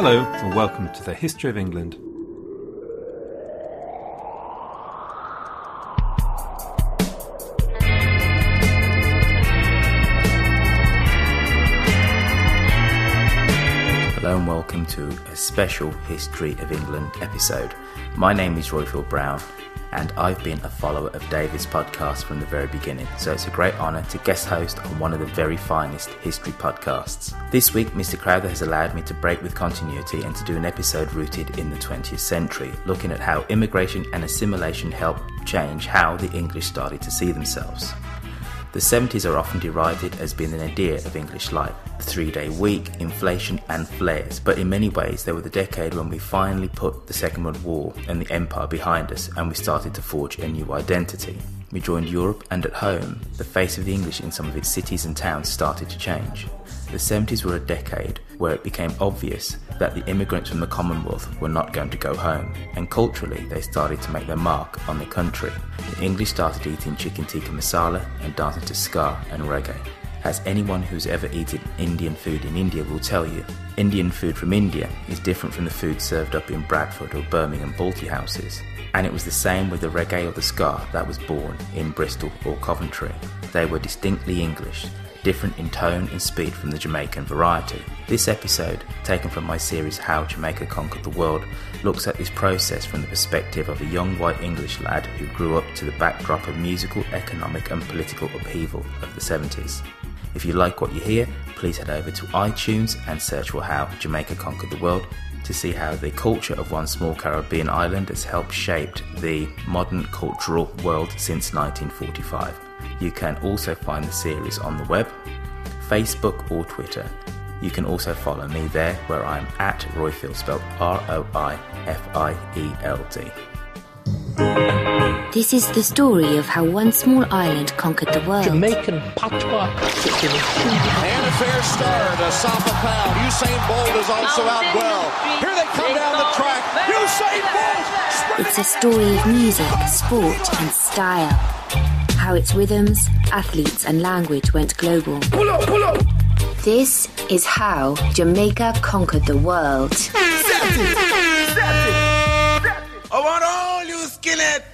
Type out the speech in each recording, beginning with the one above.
Hello, and welcome to the History of England. Hello and welcome to a special History of England episode. My name is Roifield Brown, and I've been a follower of David's podcast from the very beginning, so it's a great honour to guest host on one of the very finest history podcasts. This week, Mr. Crowther has allowed me to break with continuity and to do an episode rooted in the 20th century, looking at how immigration and assimilation helped change how the English started to see themselves. The 70s are often derided as being an nadir of English life, the three day week, inflation, and flares, but in many ways they were the decade when we finally put the Second World War and the Empire behind us and we started to forge a new identity. We joined Europe and at home, the face of the English in some of its cities and towns started to change. The 70s were a decade where it became obvious that the immigrants from the Commonwealth were not going to go home, and culturally they started to make their mark on the country. The English started eating chicken tikka masala and dancing to ska and reggae. As anyone who's ever eaten Indian food in India will tell you, Indian food from India is different from the food served up in Bradford or Birmingham Balti houses. And it was the same with the reggae or the ska that was born in Bristol or Coventry. They were distinctly English, different in tone and speed from the Jamaican variety. This episode, taken from my series How Jamaica Conquered the World, looks at this process from the perspective of a young white English lad who grew up to the backdrop of musical, economic, and political upheaval of the 70s. If you like what you hear, please head over to iTunes and search for How Jamaica Conquered the World to see how the culture of one small Caribbean island has helped shape the modern cultural world since 1945. You can also find the series on the web, Facebook, or Twitter. You can also follow me there where I'm at Roifield, spelled R O I F I E L D. This is the story of how one small island conquered the world. Jamaican patois. And a fair start. Asafa Powell. Usain Bolt is also out well. Here they come down the track. Usain Bolt! It's a story of music, sport, and style. How its rhythms, athletes, and language went global. Pull up, pull up. This is how Jamaica conquered the world. I want all you skinhead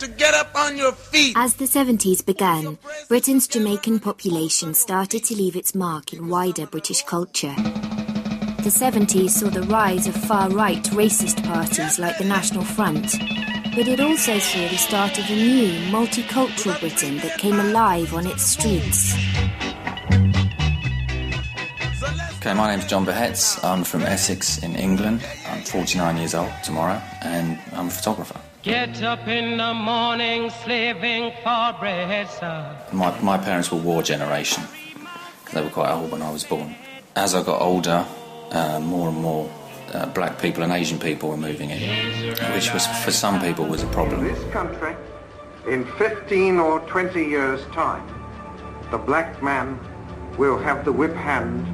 to get up on your feet. As the 70s began, Britain's Jamaican population started to leave its mark in wider British culture. The 70s saw the rise of far right racist parties like the National Front, but it also saw the start of a new multicultural Britain that came alive on its streets. Okay, my name's John Behetz. I'm from Essex in England. I'm 49 years old tomorrow, and I'm a photographer. Get up in the morning, slaving for bread, sir. My, my parents were war generation. They were quite old when I was born. As I got older, uh, more and more uh, black people and Asian people were moving in, which was for some people was a problem. In this country, in 15 or 20 years' time, the black man will have the whip hand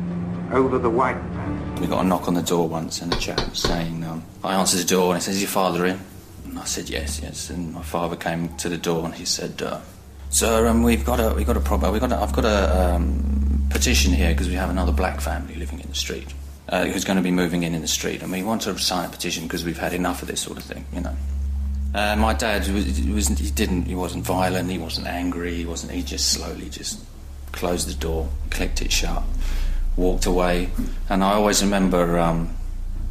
over the white man. We got a knock on the door once, and a chap was saying, um, I answered the door, and he says, "Is your father in?" And I said, "Yes, yes." And my father came to the door, and he said, uh, "Sir, um, we've got a we've got a problem. We've got a, I've got a um, petition here because we have another black family living in the street." Uh, who's going to be moving in in the street, and we want to sign a petition because we've had enough of this sort of thing, you know. Uh, my dad was, was he didn't he wasn't violent, he wasn't angry, he wasn't he just slowly just closed the door, clicked it shut, walked away, and I always remember um,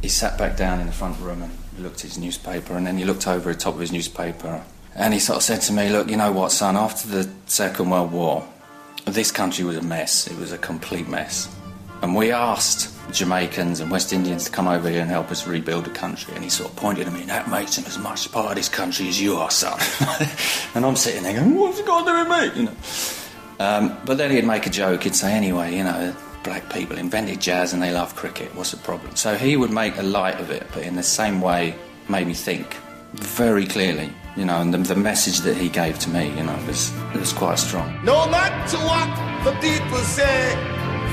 he sat back down in the front room and looked at his newspaper, and then he looked over the top of his newspaper, and he sort of said to me, "Look, you know what, son? After the Second World War, this country was a mess. It was a complete mess, and we asked." Jamaicans and West Indians to come over here and help us rebuild the country. And he sort of pointed at me, that makes him as much part of this country as you are, son. and I'm sitting there going, what's it got to do with me? You know. Um, but then he'd make a joke. He'd say, anyway, you know, black people invented jazz and they love cricket. What's the problem? So he would make a light of it, but in the same way, made me think very clearly. You know, and the, the message that he gave to me, you know, was was quite strong. No matter what the people say,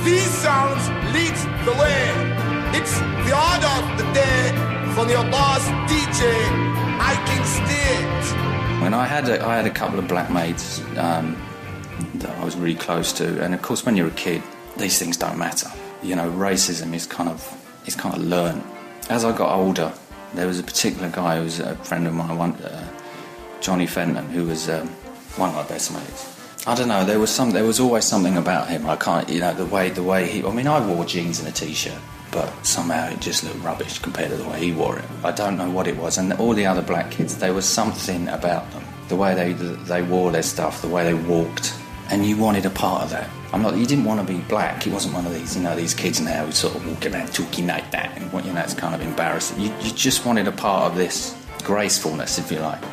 these sounds lead the way. It's the order of the day from your boss DJ, King State. When I had a, I had a couple of black mates um, that I was really close to, and of course, when you're a kid, these things don't matter. You know, racism is kind of is kind of learned. as I got older, there was a particular guy who was a friend of mine, one, uh, Johnny Fenton, who was um, one of my best mates. I don't know. There was some. There was always something about him. I can't. You know, the way the way he. I mean, I wore jeans and a t-shirt, but somehow it just looked rubbish compared to the way he wore it. I don't know what it was. And all the other black kids, there was something about them. The way they they wore their stuff, the way they walked, and you wanted a part of that. I'm not. You didn't want to be black. He wasn't one of these. You know, these kids now who sort of walk around talking like that, and what you know, it's kind of embarrassing. You, you just wanted a part of this gracefulness, if you like.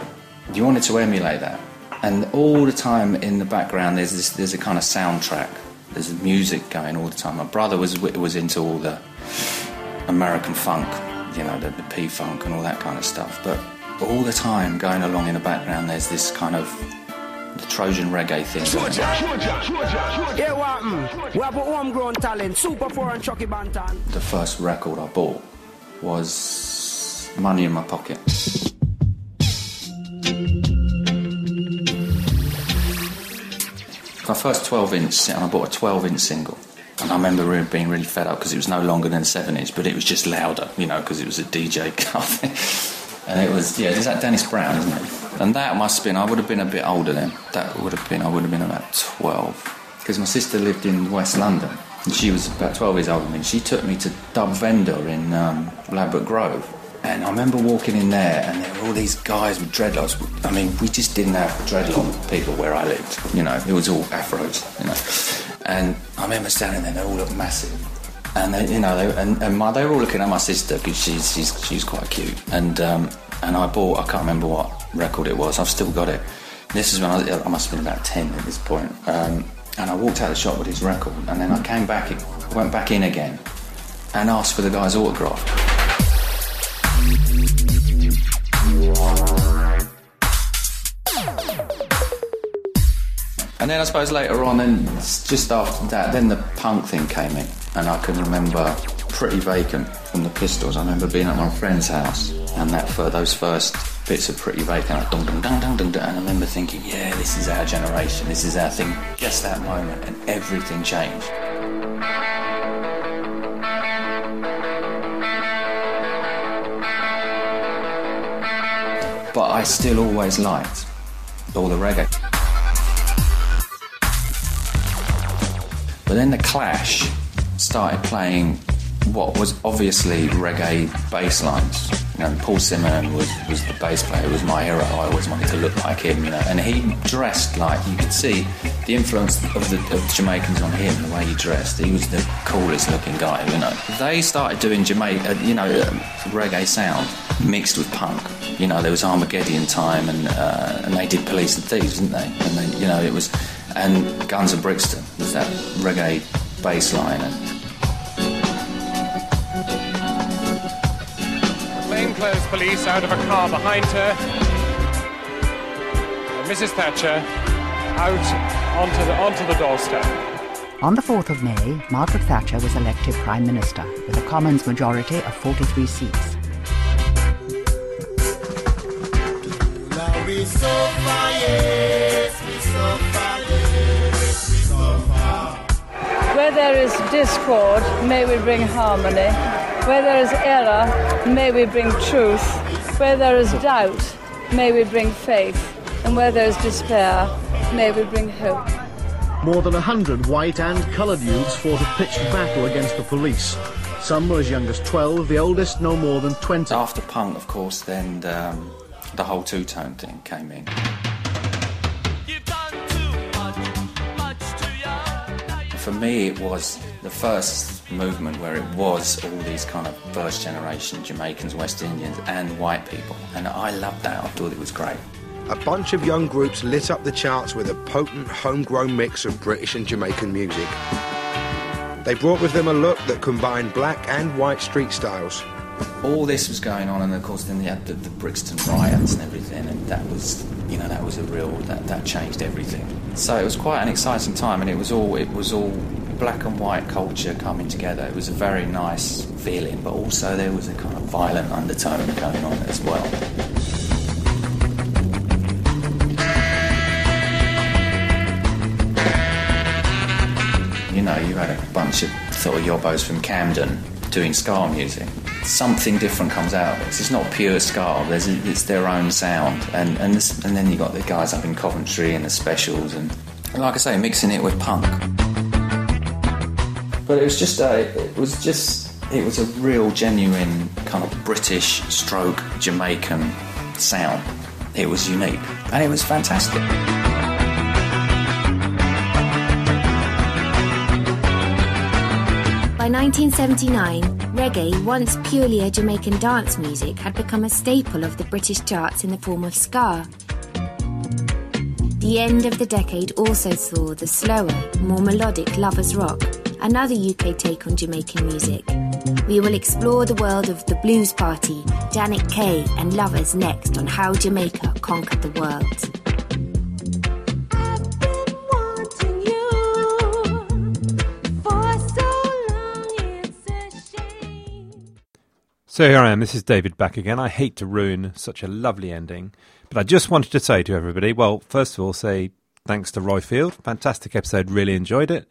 You wanted to emulate that and all the time in the background there's this there's a kind of soundtrack there's music going all the time my brother was was into all the american funk you know the, the p-funk and all that kind of stuff but all the time going along in the background there's this kind of the Trojan reggae thing. Yeah, what? Mm. We have a homegrown talent, Super 4 and Chucky Bantan. The first record I bought was Money in My Pocket. my first 12 inch, and I bought a 12 inch single. And I remember being really fed up because it was no longer than 7 inch, but it was just louder, you know, because it was a DJ car and it was, yeah, is that Dennis Brown, isn't it? And that must have been, I would have been a bit older then. That would have been, I would have been about 12. Because my sister lived in West London. And she was about 12 years older than me. She took me to Dub Vendor in um, Ladbroke Grove and I remember walking in there, and there were all these guys with dreadlocks. I mean, we just didn't have dreadlock people where I lived. You know, it was all afros. You know, and I remember standing there. And they all looked massive, and they, you know, they, and, and my, they were all looking at my sister because she's she's she's quite cute. And um, and I bought. I can't remember what record it was. I've still got it. This is when I, I must have been about ten at this point. Um, and I walked out of the shop with his record, and then I came back, went back in again, and asked for the guy's autograph. And then I suppose later on, and just after that, then the punk thing came in, and I can remember Pretty Vacant from the Pistols. I remember being at my friend's house, and that for those first bits of Pretty Vacant, like dum dum dum dum dum, and I remember thinking, yeah, this is our generation, this is our thing. Just that moment, and everything changed. But I still always liked all the reggae. But then the Clash started playing what was obviously reggae bass lines. You know, Paul Simonon was, was the bass player, was my hero. I always wanted to look like him, you know. And he dressed like you could see the influence of the, of the Jamaicans on him, the way he dressed. He was the coolest looking guy, you know. They started doing Jamaica, uh, you know, uh, reggae sound mixed with punk. You know, there was Armageddon time, and uh, and they did Police and Thieves, didn't they? And then, you know, it was and Guns of Brixton was that reggae bass line. And Plainclothes police out of a car behind her. And Mrs. Thatcher out onto the, onto the doorstep. On the 4th of May, Margaret Thatcher was elected Prime Minister with a Commons majority of 43 seats. Where there is discord, may we bring harmony. Where there is error, may we bring truth. Where there is doubt, may we bring faith. And where there is despair, may we bring hope. More than a hundred white and coloured youths fought a pitched battle against the police. Some were as young as 12, the oldest no more than 20. After punk, of course, then um, the whole two-tone thing came in. for me, it was the first movement where it was all these kind of first generation Jamaicans, West Indians, and white people. And I loved that. I thought it was great. A bunch of young groups lit up the charts with a potent, homegrown mix of British and Jamaican music. They brought with them a look that combined black and white street styles. All this was going on, and of course, then they had the, the Brixton riots and everything, and that was, you know, that was a real that that changed everything. So it was quite an exciting time, and it was all it was all black and white culture coming together. It was a very nice feeling, but also there was a kind of violent undertone going on as well. You know, you had a bunch of sort of yobbos from Camden doing ska music. something different comes out of it. It's not pure ska. There's it's their own sound, and and this, and then you got the guys up in Coventry and the specials, and like I say, mixing it with punk. But it was just a, it was just it was a real genuine kind of British stroke Jamaican sound. It was unique and it was fantastic. By 1979, reggae, once purely a Jamaican dance music, had become a staple of the British charts in the form of ska. The end of the decade also saw the slower, more melodic Lovers Rock, another UK take on Jamaican music. We will explore the world of the Blues Party, Janet Kay, and Lovers next on how Jamaica conquered the world. So here I am, this is David back again. I hate to ruin such a lovely ending, but I just wanted to say to everybody well, first of all, say thanks to Roifield. Fantastic episode, really enjoyed it.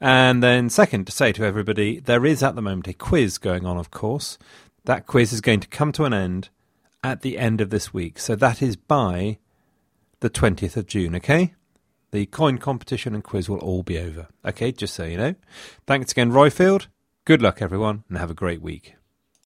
And then, second, to say to everybody, there is at the moment a quiz going on, of course. That quiz is going to come to an end at the end of this week. So that is by the 20th of June, okay? The coin competition and quiz will all be over. Okay, just so you know. Thanks again, Roifield. Good luck, everyone, and have a great week.